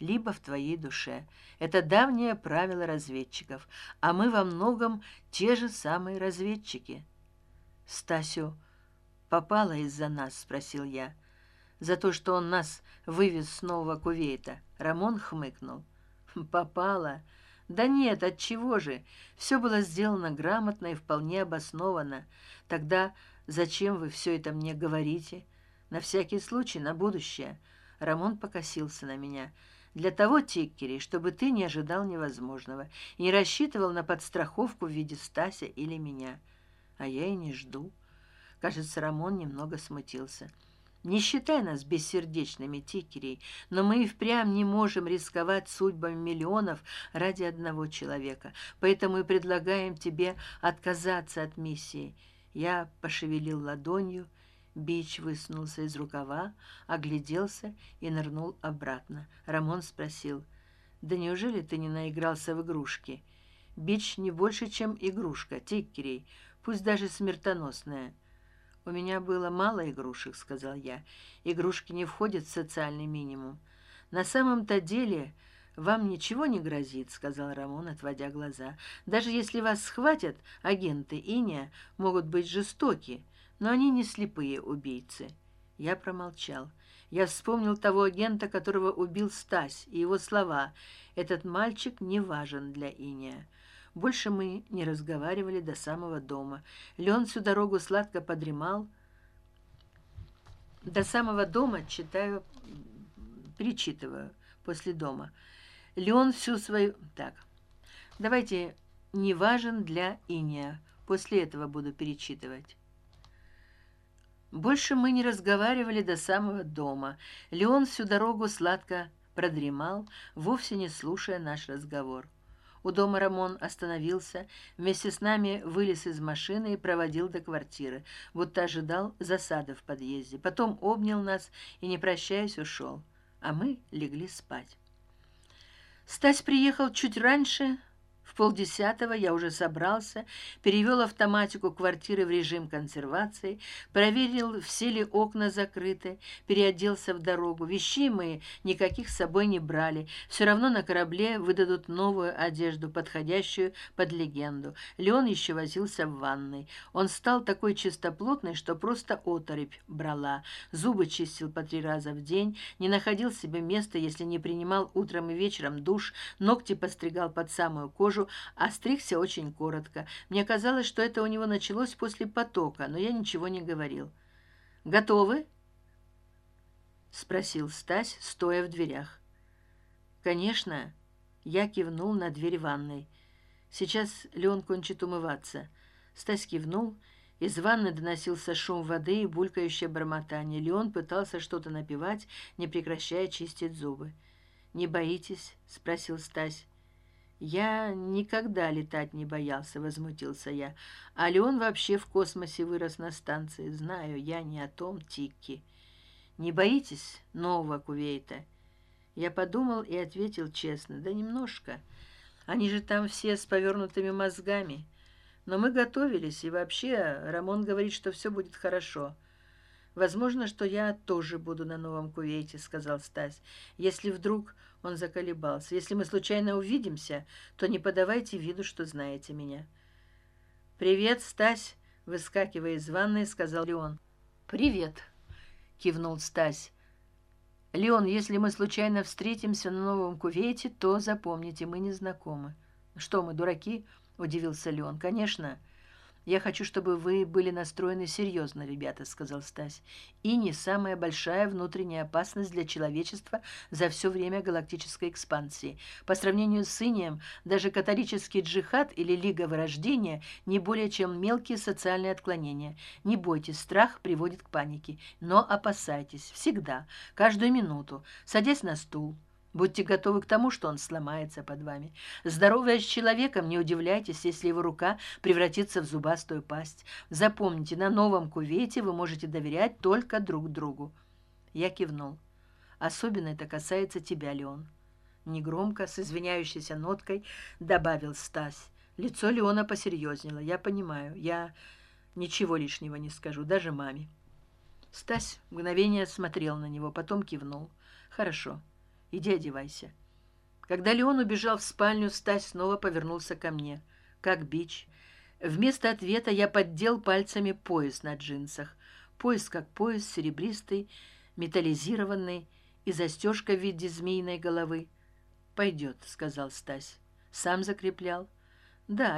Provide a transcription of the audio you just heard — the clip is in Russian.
либо в твоей душе. Это давнее правило разведчиков. А мы во многом те же самые разведчики. Стасю попала из за нас спросил я. За то что он нас вывез снова кувейта рамон хмыкнул. Попала? Да нет от чего же? Все было сделано грамотно и вполне обосновано. Тогда зачем вы все это мне говорите? На всякий случай на будущее рамон покосился на меня. Для того тиккери чтобы ты не ожидал невозможного и не рассчитывал на подстраховку в виде стася или меня. А я и не жду. Кажется рамон немного смутился. Не считай нас бессердечными тикерей но мы и впрямь не можем рисковать судьбами миллионов ради одного человека. Поэтому и предлагаем тебе отказаться от миссии. Я пошевелил ладонью бич высунулся из рукава огляделся и нырнул обратно. Рамон спросил да неужели ты не наигрался в игрушки? Бич не больше чем игрушка тиккерей пусть даже смертоносная у меня было мало игрушек сказал я. Игрушки не входят в социальный минимум на самом то деле вам ничего не грозит сказал рамон отводя глаза. Даже если вас схватят агенты иния могут быть жестоки но они не слепые убийцы. Я промолчал. Я вспомнил того агента которого убил стась и его слова. Этот мальчик не важен для иния больше мы не разговаривали до самого дома. Леон всю дорогу сладко подремал. До самого дома читаю перечитываю после дома. Леон всю свою так давайте не важен для иния после этого буду перечитывать больше мы не разговаривали до самого дома. Леон всю дорогу сладко продремал вовсе не слушая наш разговор. У дома рамон остановился вместе с нами вылез из машины и проводил до квартиры будто ожидал засады в подъезде. Потом обнял нас и не прощаясь ушел. А мы легли спать. Стась приехал чуть раньше в полдесятого я уже собрался перевел автоматику квартиры в режим консервации проверил все ли окна закрыты переоделся в дорогу. Вещей мы никаких с собой не брали. Все равно на корабле выдадут новую одежду подходящую под легенду. Леон еще возился в ванной. Он стал такой чистоплотный что просто оторопь брала. Зубы чистил по три раза в день не находил себе места если не принимал утром и вечером душ ногти постригал под самую кожу а стригся очень коротко. Мне казалось что это у него началось после потока но я ничего не говорил. Готовы спросил стась стоя в дверях. Конечно я кивнул на дверь ванной. Сейчас леон кончит умываться стась кивнул. Из ванны доносился шум воды и булькающее бормотание. Леон пытался что то напевать не прекращая чистить зубы. Не боитесь спросил стась я никогда летать не боялся возмутился я. А леон вообще в космосе вырос на станции. Знаю я не о том тикки не боитесь нового кувейта? Я подумал и ответил честно. Да немножко. Они же там все с повернутыми мозгами. Но мы готовились и вообще рамон говорит что все будет хорошо возможно что я тоже буду на новом кувейте сказал стась. Если вдруг он заколебался. Если мы случайно увидимся то не подавайте виду что знаете меня привет стась выскакивая из ванной сказал леон. Привет кивнул стась. Леон если мы случайно встретимся на новом кувейте то запомните мы не знакомы что мы дураки удивился леон. Конечно я хочу чтобы вы были настроены серьезно ребята сказал стась. И не самая большая внутренняя опасность для человечества за все время галактической экспансии. По сравнению с инием даже католический джихад или лига вырождения не более чем мелкие социальные отклонения. Не бойтесь страх приводит к панике. Но опасайтесь всегда каждую минуту. Садясь на стул будьте готовы к тому что он сломается под вами. Здоровая с человеком не удивляйтесь если его рука превратится в зубастую пасть. Запомните на новом кувете вы можете доверять только друг другу. Я кивнул. Особенно это касается тебя леон. Негромко с извиняющейся ноткой добавил стась. Лицо леона посерьезнело. Я понимаю. Я ничего лишнего не скажу даже маме. Стась мгновение смотрел на него потом кивнул. Хорошо иди одевайся. Когда леон убежал в спальню стась снова повернулся ко мне. Как бич. Вместо ответа я поддел пальцами пояс на джинсах. Пояс как пояс серебристый металлизированный и застежка в виде змеиной головы. Пойдет сказал стась. Сам закреплял? Да